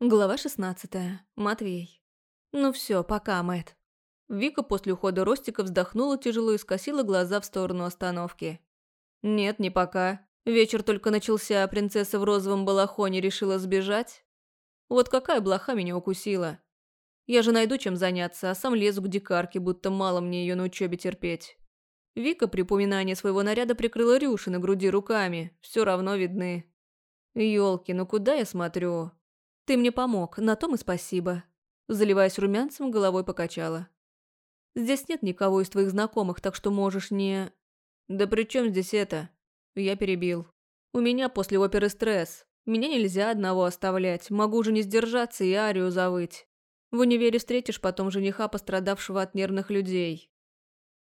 Глава 16. Матвей. Ну все, пока, Мэт. Вика после ухода Ростика вздохнула тяжело и скосила глаза в сторону остановки. Нет, не пока. Вечер только начался, а принцесса в розовом балахоне решила сбежать. Вот какая блоха меня укусила. Я же найду чем заняться, а сам лезу к дикарке, будто мало мне ее на учебе терпеть. Вика при упоминании своего наряда прикрыла рюши на груди руками, все равно видны. Ёлки, ну куда я смотрю? «Ты мне помог, на том и спасибо». Заливаясь румянцем, головой покачала. «Здесь нет никого из твоих знакомых, так что можешь не...» «Да при чем здесь это?» Я перебил. «У меня после оперы стресс. Меня нельзя одного оставлять. Могу же не сдержаться и арию завыть. В универе встретишь потом жениха, пострадавшего от нервных людей».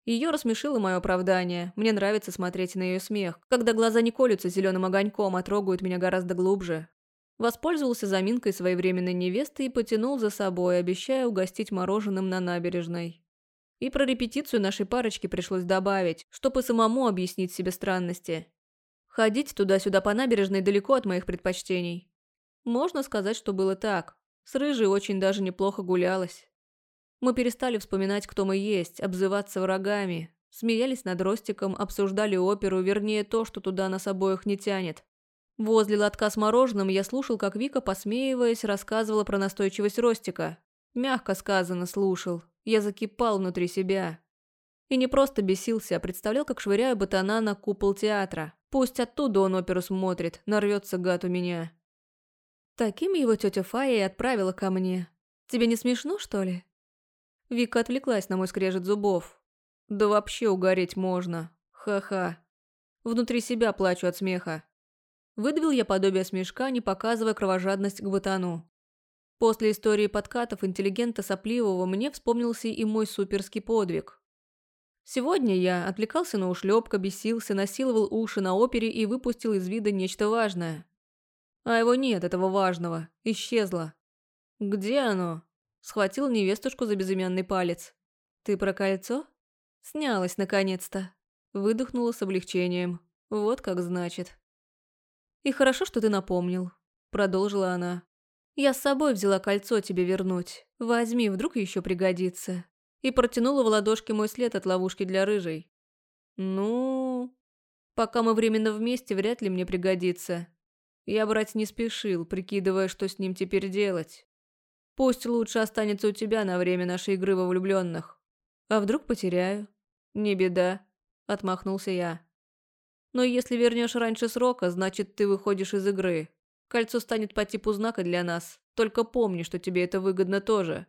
Ее рассмешило мое оправдание. Мне нравится смотреть на ее смех, когда глаза не колются зеленым огоньком, а трогают меня гораздо глубже. Воспользовался заминкой своевременной невесты и потянул за собой, обещая угостить мороженым на набережной. И про репетицию нашей парочки пришлось добавить, чтобы самому объяснить себе странности. Ходить туда-сюда по набережной далеко от моих предпочтений. Можно сказать, что было так. С Рыжей очень даже неплохо гулялась. Мы перестали вспоминать, кто мы есть, обзываться врагами. Смеялись над Ростиком, обсуждали оперу, вернее то, что туда нас обоих не тянет. Возле лотка с мороженым я слушал, как Вика, посмеиваясь, рассказывала про настойчивость Ростика. Мягко сказано слушал. Я закипал внутри себя. И не просто бесился, а представлял, как швыряю ботана на купол театра. Пусть оттуда он оперу смотрит, нарвется гад у меня. Таким его тетя Фая и отправила ко мне. Тебе не смешно, что ли? Вика отвлеклась на мой скрежет зубов. Да вообще угореть можно. Ха-ха. Внутри себя плачу от смеха. Выдавил я подобие смешка, не показывая кровожадность к ботану. После истории подкатов интеллигента сопливого мне вспомнился и мой суперский подвиг. Сегодня я отвлекался на ушлепка, бесился, насиловал уши на опере и выпустил из вида нечто важное. А его нет, этого важного. Исчезло. Где оно? Схватил невестушку за безымянный палец. Ты про кольцо? Снялась наконец-то. Выдохнула с облегчением. Вот как значит. «И хорошо, что ты напомнил», – продолжила она. «Я с собой взяла кольцо тебе вернуть. Возьми, вдруг еще пригодится». И протянула в ладошки мой след от ловушки для рыжей. «Ну...» «Пока мы временно вместе, вряд ли мне пригодится». Я брать не спешил, прикидывая, что с ним теперь делать. Пусть лучше останется у тебя на время нашей игры во влюбленных. А вдруг потеряю? Не беда, отмахнулся я. Но если вернешь раньше срока, значит, ты выходишь из игры. Кольцо станет по типу знака для нас. Только помни, что тебе это выгодно тоже».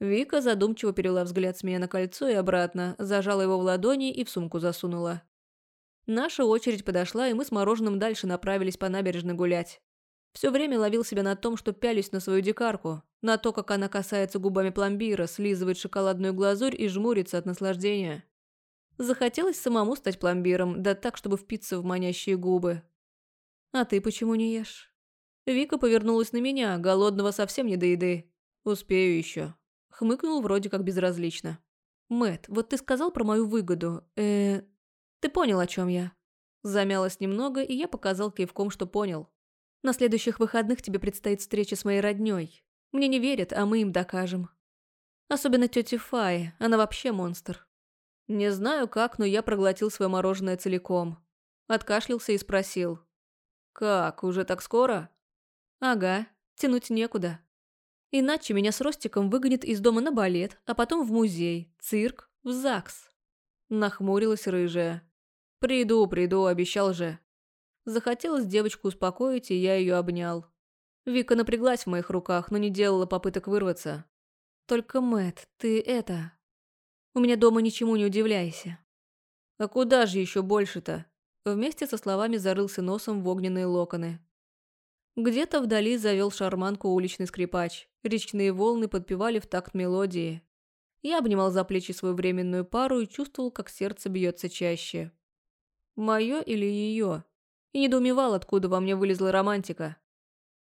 Вика задумчиво перевела взгляд с меня на кольцо и обратно, зажала его в ладони и в сумку засунула. Наша очередь подошла, и мы с мороженым дальше направились по набережной гулять. Все время ловил себя на том, что пялюсь на свою дикарку, на то, как она касается губами пломбира, слизывает шоколадную глазурь и жмурится от наслаждения. Захотелось самому стать пломбиром, да так, чтобы впиться в манящие губы. «А ты почему не ешь?» Вика повернулась на меня, голодного совсем не до еды. «Успею еще». Хмыкнул вроде как безразлично. Мэт, вот ты сказал про мою выгоду. э Ты понял, о чем я?» Замялась немного, и я показал кивком, что понял. «На следующих выходных тебе предстоит встреча с моей роднёй. Мне не верят, а мы им докажем. Особенно тете Фае, она вообще монстр. Не знаю как, но я проглотил свое мороженое целиком. Откашлялся и спросил. «Как, уже так скоро?» «Ага, тянуть некуда. Иначе меня с Ростиком выгонят из дома на балет, а потом в музей, цирк, в ЗАГС». Нахмурилась рыжая. «Приду, приду, обещал же». Захотелось девочку успокоить, и я ее обнял. Вика напряглась в моих руках, но не делала попыток вырваться. «Только, Мэт, ты это...» У меня дома ничему не удивляйся». «А куда же еще больше-то?» Вместе со словами зарылся носом в огненные локоны. Где-то вдали завел шарманку уличный скрипач. Речные волны подпевали в такт мелодии. Я обнимал за плечи свою временную пару и чувствовал, как сердце бьется чаще. Мое или ее? И недоумевал, откуда во мне вылезла романтика.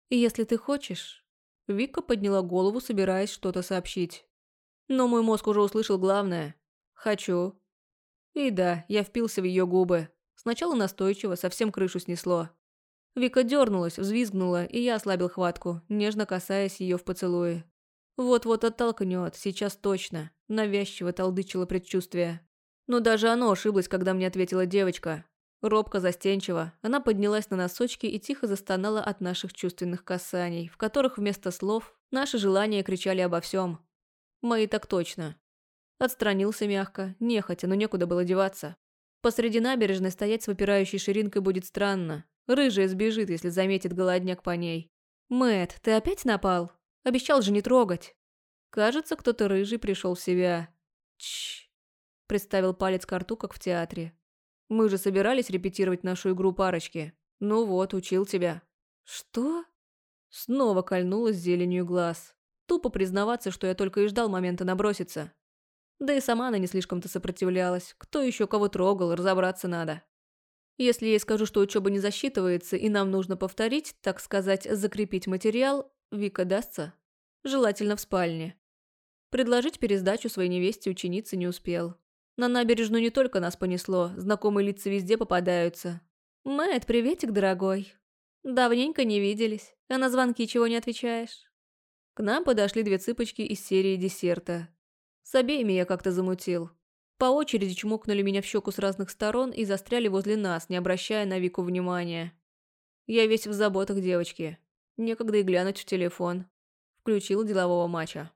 Если ты хочешь... Вика подняла голову, собираясь что-то сообщить. Но мой мозг уже услышал главное. «Хочу». И да, я впился в ее губы. Сначала настойчиво, совсем крышу снесло. Вика дернулась, взвизгнула, и я ослабил хватку, нежно касаясь ее в поцелуе. Вот-вот оттолкнет, сейчас точно. Навязчиво толдычило предчувствие. Но даже оно ошиблось, когда мне ответила девочка. Робко застенчиво, она поднялась на носочки и тихо застонала от наших чувственных касаний, в которых вместо слов наши желания кричали обо всем. Мои так точно. Отстранился мягко, нехотя, но некуда было деваться. Посреди набережной стоять с выпирающей ширинкой будет странно. Рыжая сбежит, если заметит голодняк по ней. Мэт, ты опять напал? Обещал же не трогать. Кажется, кто-то рыжий пришел в себя. Чш. Представил палец к рту, как в театре. Мы же собирались репетировать нашу игру парочки. Ну вот, учил тебя. Что? Снова кольнулась зеленью глаз. Тупо признаваться, что я только и ждал момента наброситься. Да и сама она не слишком-то сопротивлялась. Кто еще кого трогал, разобраться надо. Если я скажу, что учеба не засчитывается и нам нужно повторить, так сказать, закрепить материал, Вика дастся. Желательно в спальне. Предложить пересдачу своей невесте ученицы не успел. На набережную не только нас понесло, знакомые лица везде попадаются. «Мэтт, приветик, дорогой. Давненько не виделись, а на звонки чего не отвечаешь?» К нам подошли две цыпочки из серии десерта. С обеими я как-то замутил. По очереди чмокнули меня в щеку с разных сторон и застряли возле нас, не обращая на Вику внимания. Я весь в заботах девочки. Некогда и глянуть в телефон. Включил делового матча.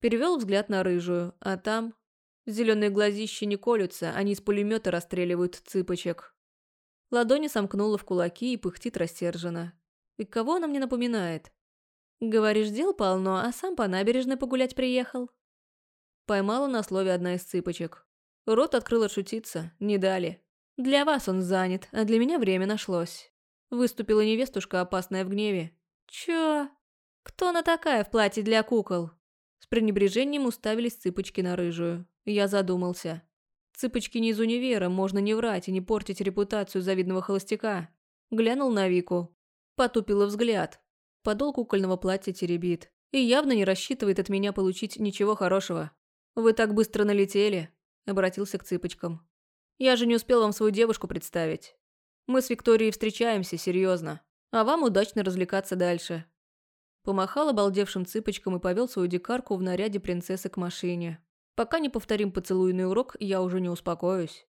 Перевел взгляд на рыжую, а там... Зеленые глазища не колются, они из пулемета расстреливают цыпочек. Ладони сомкнула в кулаки и пыхтит рассерженно. И кого она мне напоминает? Говоришь, дел полно, а сам по набережной погулять приехал? Поймала на слове одна из цыпочек. Рот открыл отшутиться, не дали. Для вас он занят, а для меня время нашлось. Выступила невестушка, опасная в гневе. Чё? Кто она такая в платье для кукол? С пренебрежением уставились цыпочки на рыжую. Я задумался. Цыпочки не из универа, можно не врать и не портить репутацию завидного холостяка. Глянул на Вику. Потупила взгляд. Подол кукольного платья теребит. И явно не рассчитывает от меня получить ничего хорошего. «Вы так быстро налетели», – обратился к цыпочкам. «Я же не успел вам свою девушку представить. Мы с Викторией встречаемся, серьезно. А вам удачно развлекаться дальше». Помахал обалдевшим цыпочкам и повел свою дикарку в наряде принцессы к машине. Пока не повторим поцелуйный урок, я уже не успокоюсь.